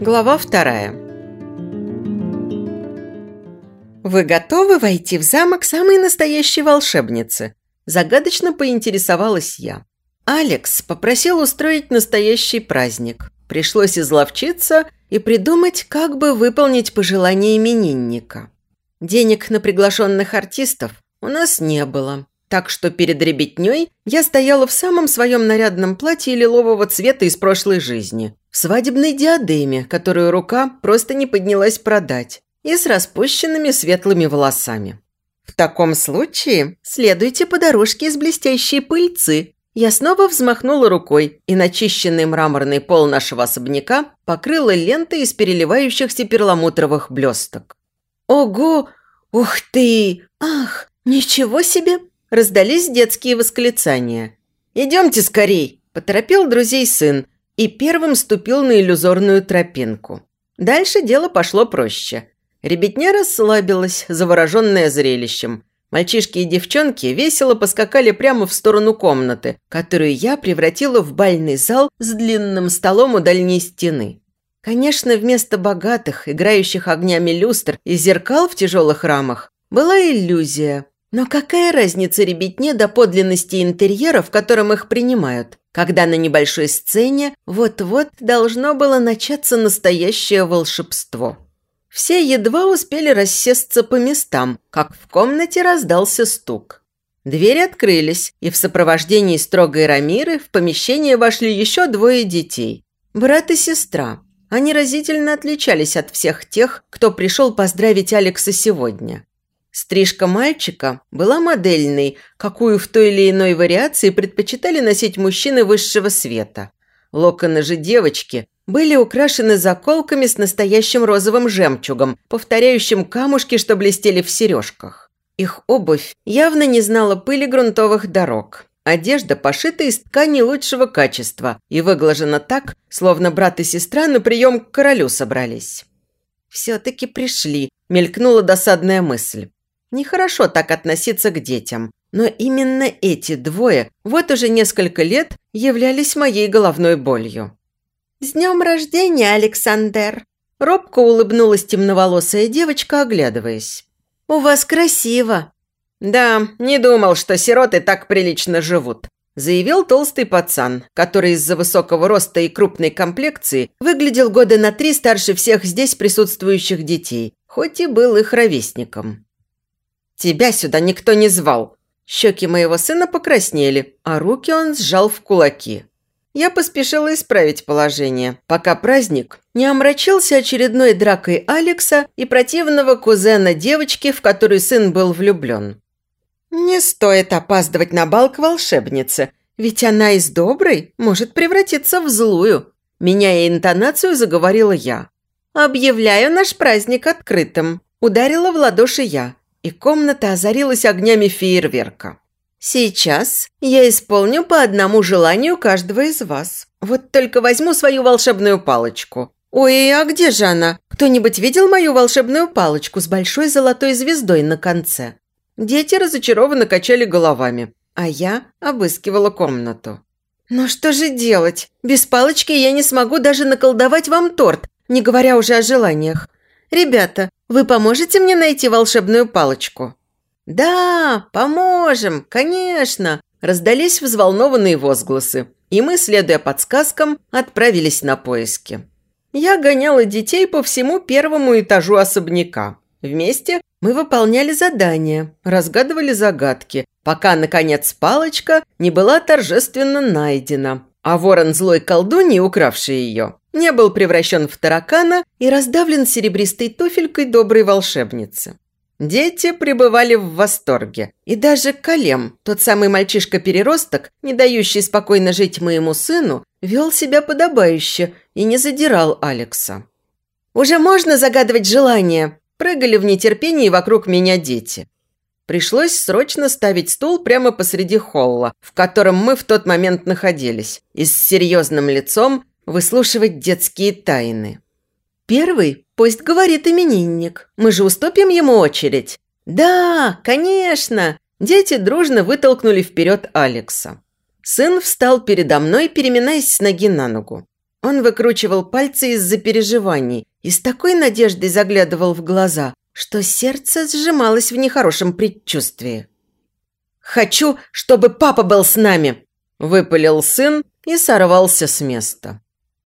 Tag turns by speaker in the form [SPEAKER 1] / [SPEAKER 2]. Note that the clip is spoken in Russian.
[SPEAKER 1] Глава вторая. «Вы готовы войти в замок самой настоящей волшебницы?» Загадочно поинтересовалась я. Алекс попросил устроить настоящий праздник. Пришлось изловчиться и придумать, как бы выполнить пожелание именинника. Денег на приглашенных артистов у нас не было, так что перед ребятней я стояла в самом своем нарядном платье лилового цвета из прошлой жизни, в свадебной диадеме, которую рука просто не поднялась продать, и с распущенными светлыми волосами. В таком случае следуйте по дорожке из блестящей пыльцы. Я снова взмахнула рукой, и начищенный мраморный пол нашего особняка покрыла лентой из переливающихся перламутровых блесток. «Ого! Ух ты! Ах! Ничего себе!» Раздались детские восклицания. «Идемте скорей!» – поторопил друзей сын и первым ступил на иллюзорную тропинку. Дальше дело пошло проще. Ребятня расслабилась, завороженная зрелищем. Мальчишки и девчонки весело поскакали прямо в сторону комнаты, которую я превратила в бальный зал с длинным столом у дальней стены. Конечно, вместо богатых, играющих огнями люстр и зеркал в тяжелых рамах, была иллюзия. Но какая разница ребятне до подлинности интерьера, в котором их принимают, когда на небольшой сцене вот-вот должно было начаться настоящее волшебство? Все едва успели рассесться по местам, как в комнате раздался стук. Двери открылись, и в сопровождении строгой Рамиры в помещение вошли еще двое детей. Брат и сестра. Они разительно отличались от всех тех, кто пришел поздравить Алекса сегодня. Стрижка мальчика была модельной, какую в той или иной вариации предпочитали носить мужчины высшего света. Локоны же девочки были украшены заколками с настоящим розовым жемчугом, повторяющим камушки, что блестели в сережках. Их обувь явно не знала пыли грунтовых дорог. Одежда пошита из ткани лучшего качества и выглажена так, словно брат и сестра на прием к королю собрались. «Все-таки пришли», – мелькнула досадная мысль. Нехорошо так относиться к детям, но именно эти двое вот уже несколько лет являлись моей головной болью. «С днем рождения, Александр!» Робко улыбнулась темноволосая девочка, оглядываясь. «У вас красиво!» «Да, не думал, что сироты так прилично живут», заявил толстый пацан, который из-за высокого роста и крупной комплекции выглядел года на три старше всех здесь присутствующих детей, хоть и был их ровесником. «Тебя сюда никто не звал!» Щеки моего сына покраснели, а руки он сжал в кулаки. Я поспешила исправить положение, пока праздник не омрачился очередной дракой Алекса и противного кузена девочки, в которую сын был влюблен. Не стоит опаздывать на бал к волшебнице, ведь она из доброй может превратиться в злую. Меняя интонацию, заговорила я. «Объявляю наш праздник открытым», – ударила в ладоши я, и комната озарилась огнями фейерверка. Сейчас я исполню по одному желанию каждого из вас. Вот только возьму свою волшебную палочку. Ой, а где же она? Кто-нибудь видел мою волшебную палочку с большой золотой звездой на конце? Дети разочарованно качали головами, а я обыскивала комнату. «Ну что же делать? Без палочки я не смогу даже наколдовать вам торт, не говоря уже о желаниях. Ребята, вы поможете мне найти волшебную палочку?» «Да, поможем, конечно!» Раздались взволнованные возгласы, и мы, следуя подсказкам, отправились на поиски. Я гоняла детей по всему первому этажу особняка. Вместе мы выполняли задания, разгадывали загадки, пока, наконец, палочка не была торжественно найдена, а ворон злой колдуньи, укравший ее, не был превращен в таракана и раздавлен серебристой туфелькой доброй волшебницы. Дети пребывали в восторге. И даже Калем, тот самый мальчишка-переросток, не дающий спокойно жить моему сыну, вел себя подобающе и не задирал Алекса. «Уже можно загадывать желание?» Прыгали в нетерпении вокруг меня дети. Пришлось срочно ставить стул прямо посреди холла, в котором мы в тот момент находились, и с серьезным лицом выслушивать детские тайны. Первый пусть говорит именинник. Мы же уступим ему очередь. Да, конечно. Дети дружно вытолкнули вперед Алекса. Сын встал передо мной, переминаясь с ноги на ногу. Он выкручивал пальцы из-за переживаний и с такой надеждой заглядывал в глаза, что сердце сжималось в нехорошем предчувствии. «Хочу, чтобы папа был с нами!» – выпалил сын и сорвался с места.